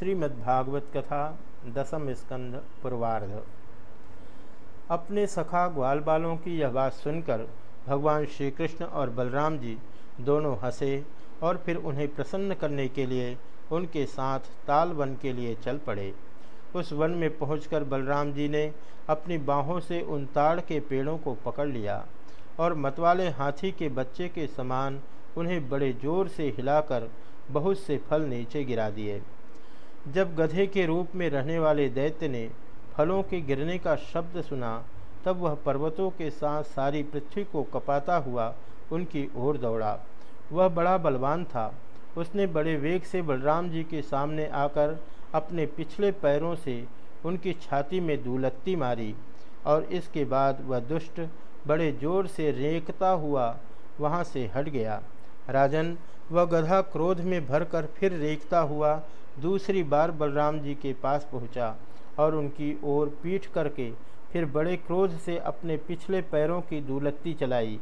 श्रीमद्भागवत कथा दसम स्कंध पूर्वार्ध। अपने सखा ग्वाल बालों की यह बात सुनकर भगवान श्री कृष्ण और बलराम जी दोनों हंसे और फिर उन्हें प्रसन्न करने के लिए उनके साथ ताल वन के लिए चल पड़े। उस वन में पहुंचकर बलराम जी ने अपनी बाहों से उन ताड़ के पेड़ों को पकड़ लिया और मतवाले हाथी के बच्चे के समान उन्हें बड़े ज़ोर से हिलाकर बहुत से फल नीचे गिरा दिए। जब गधे के रूप में रहने वाले दैत्य ने फलों के गिरने का शब्द सुना, तब वह पर्वतों के साथ सारी पृथ्वी को कपाता हुआ उनकी ओर दौड़ा। वह बड़ा बलवान था। उसने बड़े वेग से बलराम जी के सामने आकर अपने पिछले पैरों से उनकी छाती में दूलत्ती मारी और इसके बाद वह दुष्ट, बड़े ज़ोर से रेंकता हुआ वहाँ से हट गया। राजन, वह गधा क्रोध में भरकर फिर रेखता हुआ दूसरी बार बलराम जी के पास पहुँचा और उनकी ओर पीठ करके फिर बड़े क्रोध से अपने पिछले पैरों की दूलत्ती चलाई।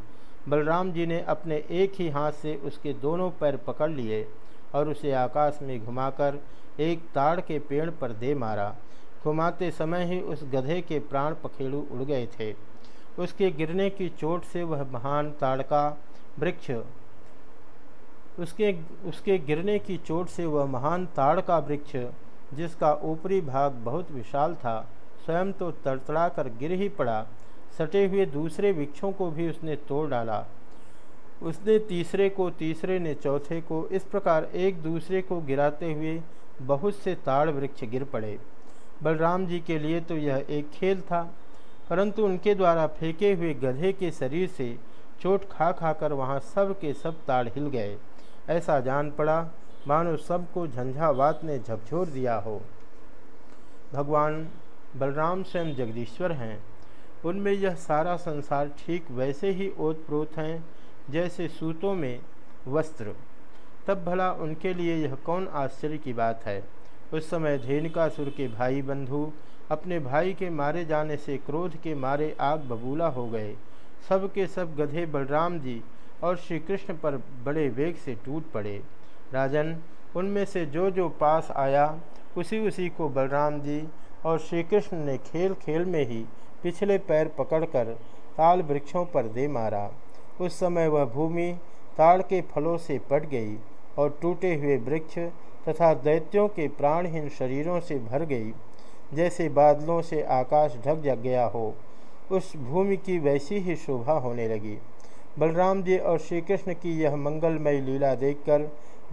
बलराम जी ने अपने एक ही हाथ से उसके दोनों पैर पकड़ लिए और उसे आकाश में घुमाकर एक ताड़ के पेड़ पर दे मारा। घुमाते समय ही उस गधे के प्राण पखेड़ू उड़ गए थे। उसके गिरने की चोट से वह महान ताड़का, वृक्ष उसके उसके गिरने की चोट से वह महान ताड़ का वृक्ष, जिसका ऊपरी भाग बहुत विशाल था, स्वयं तो तड़तड़ा कर गिर ही पड़ा। सटे हुए दूसरे वृक्षों को भी उसने तोड़ डाला। उसने तीसरे को तीसरे ने चौथे को इस प्रकार एक दूसरे को गिराते हुए बहुत से ताड़ वृक्ष गिर पड़े। बलराम जी के लिए तो यह एक खेल था, परंतु उनके द्वारा फेंके हुए गधे के शरीर से चोट खा खाकर वहाँ सब के सब ताड़ हिल गए। ऐसा जान पड़ा मानो सबको झंझावात ने झकझोर दिया हो। भगवान बलराम स्वयं जगदीश्वर हैं। उनमें यह सारा संसार ठीक वैसे ही ओतप्रोत हैं, जैसे सूतों में वस्त्र। तब भला उनके लिए यह कौन आश्चर्य की बात है? उस समय धेनिकासुर के भाई बंधु अपने भाई के मारे जाने से क्रोध के मारे आग बबूला हो गए। सब के सब गधे बलराम जी और श्री कृष्ण पर बड़े वेग से टूट पड़े। राजन, उनमें से जो जो पास आया उसी उसी को बलराम जी और श्री कृष्ण ने खेल खेल में ही पिछले पैर पकड़कर ताल वृक्षों पर दे मारा। उस समय वह भूमि ताड़ के फलों से पट गई और टूटे हुए वृक्ष तथा दैत्यों के प्राणहीन शरीरों से भर गई। जैसे बादलों से आकाश ढक जग गया हो, उस भूमि की वैसी ही शोभा होने लगी। बलराम जी और श्री कृष्ण की यह मंगलमयी लीला देखकर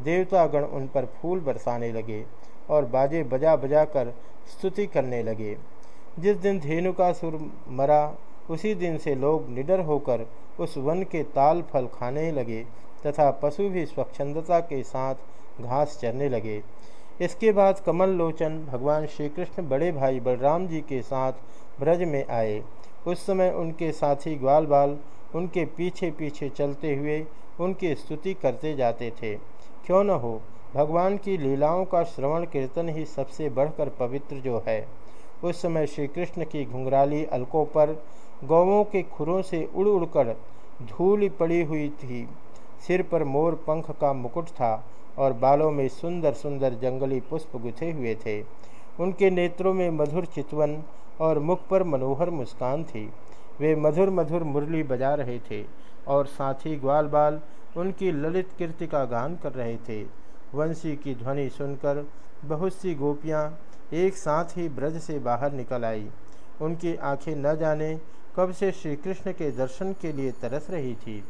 देवतागण उन पर फूल बरसाने लगे और बाजे बजा बजा कर स्तुति करने लगे। जिस दिन धेनु का सुर मरा, उसी दिन से लोग निडर होकर उस वन के ताल फल खाने लगे तथा पशु भी स्वच्छंदता के साथ घास चरने लगे। इसके बाद कमल लोचन भगवान श्री कृष्ण बड़े भाई बलराम जी के साथ ब्रज में आए। उस समय उनके साथी ग्वाल बाल उनके पीछे पीछे चलते हुए उनकी स्तुति करते जाते थे। क्यों न हो, भगवान की लीलाओं का श्रवण कीर्तन ही सबसे बढ़कर पवित्र जो है। उस समय श्री कृष्ण की घुंघराली अलकों पर गौवों के खुरों से उड़ उड़कर धूल पड़ी हुई थी। सिर पर मोर पंख का मुकुट था और बालों में सुंदर सुंदर जंगली पुष्प गुथे हुए थे। उनके नेत्रों में मधुर चितवन और मुख पर मनोहर मुस्कान थी। वे मधुर मधुर मुरली बजा रहे थे और साथी ग्वाल बाल उनकी ललित कीर्ति का गान कर रहे थे। वंशी की ध्वनि सुनकर बहुत सी गोपियाँ एक साथ ही ब्रज से बाहर निकल आई। उनकी आँखें न जाने कब से श्री कृष्ण के दर्शन के लिए तरस रही थी।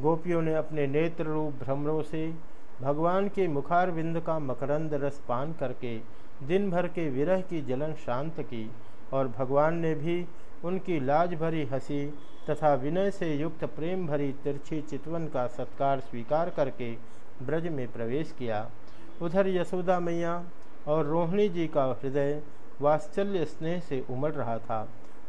गोपियों ने अपने नेत्र रूप भ्रमरों से भगवान के मुखारविंद का मकरंद रस पान करके दिन भर के विरह की जलन शांत की और भगवान ने भी उनकी लाज भरी हँसी तथा विनय से युक्त प्रेम भरी तिरछी चितवन का सत्कार स्वीकार करके ब्रज में प्रवेश किया। उधर यशोदा मैया और रोहिणी जी का हृदय वात्सल्य स्नेह से उमड़ रहा था।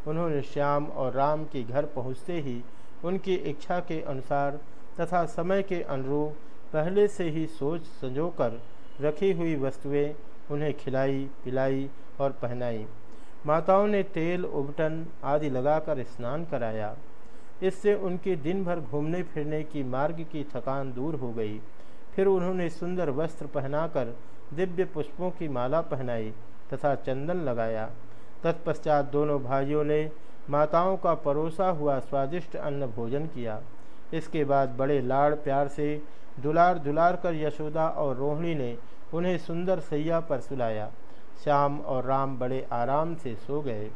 उन्होंने श्याम और राम के घर पहुँचते ही उनकी इच्छा के अनुसार तथा समय के अनुरूप पहले से ही सोच संजोकर रखी हुई वस्तुएँ उन्हें खिलाई, पिलाई और पहनाई। माताओं ने तेल, उबटन आदि लगाकर स्नान कराया। इससे उनके दिन भर घूमने फिरने की मार्ग की थकान दूर हो गई। फिर उन्होंने सुंदर वस्त्र पहनाकर दिव्य पुष्पों की माला पहनाई तथा चंदन लगाया। तत्पश्चात दोनों भाइयों ने माताओं का परोसा हुआ स्वादिष्ट अन्न भोजन किया। इसके बाद बड़े लाड़ प्यार से दुलार दुलार कर यशोदा और रोहिणी ने उन्हें सुंदर सैया पर सुलाया। श्याम और राम बड़े आराम से सो गए।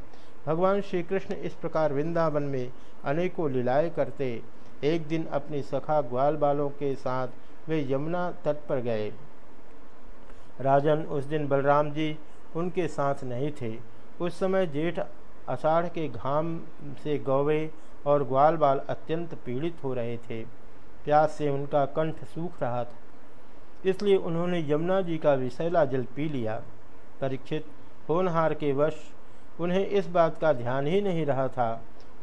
भगवान श्री कृष्ण इस प्रकार वृंदावन में अनेकों लीलाएँ करते, एक दिन अपनी सखा ग्वाल बालों के साथ वे यमुना तट पर गए। राजन उस दिन बलराम जी उनके साथ नहीं थे। उस समय जेठ अषाढ़ के घाम से गौवे और ग्वाल बाल अत्यंत पीड़ित हो रहे थे। प्यास से उनका कंठ सूख रहा था। इसलिए उन्होंने यमुना जी का विषैला जल पी लिया। परीक्षित होनहार के वश उन्हें इस बात का ध्यान ही नहीं रहा था।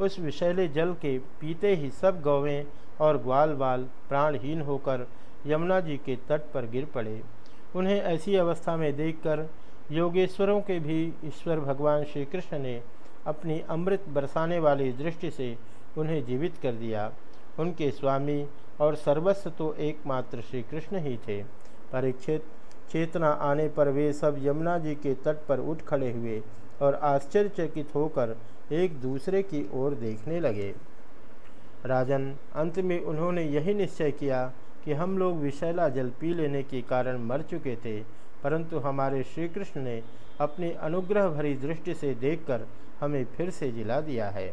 उस विषैले जल के पीते ही सब गौवें और ग्वाल बाल प्राणहीन होकर यमुना जी के तट पर गिर पड़े। उन्हें ऐसी अवस्था में देखकर योगेश्वरों के भी ईश्वर भगवान श्री कृष्ण ने अपनी अमृत बरसाने वाली दृष्टि से उन्हें जीवित कर दिया। उनके स्वामी और सर्वस्व तो एकमात्र श्री कृष्ण ही थे। परीक्षित चेतना आने पर वे सब यमुना जी के तट पर उठ खड़े हुए और आश्चर्यचकित होकर एक दूसरे की ओर देखने लगे। राजन, अंत में उन्होंने यही निश्चय किया कि हम लोग विषैला जल पी लेने के कारण मर चुके थे, परंतु हमारे श्री कृष्ण ने अपनी अनुग्रह भरी दृष्टि से देखकर हमें फिर से जिला दिया है।